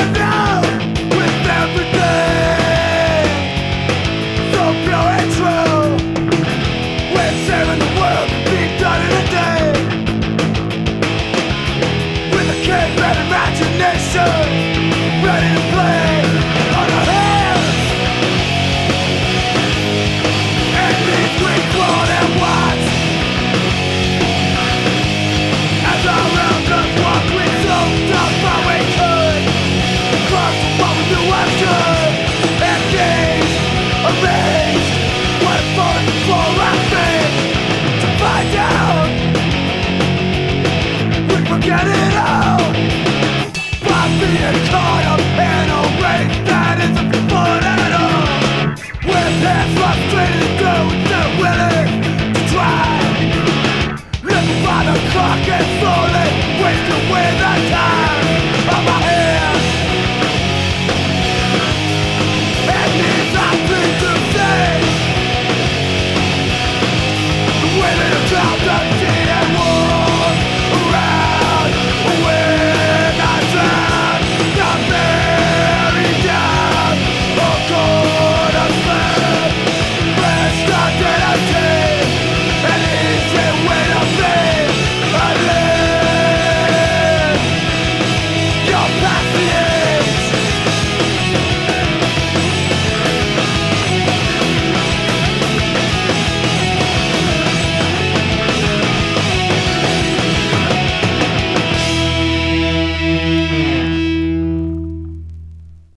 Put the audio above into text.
I've. get it out. By being caught up in a race that isn't fun at all We're to try. Living by the clock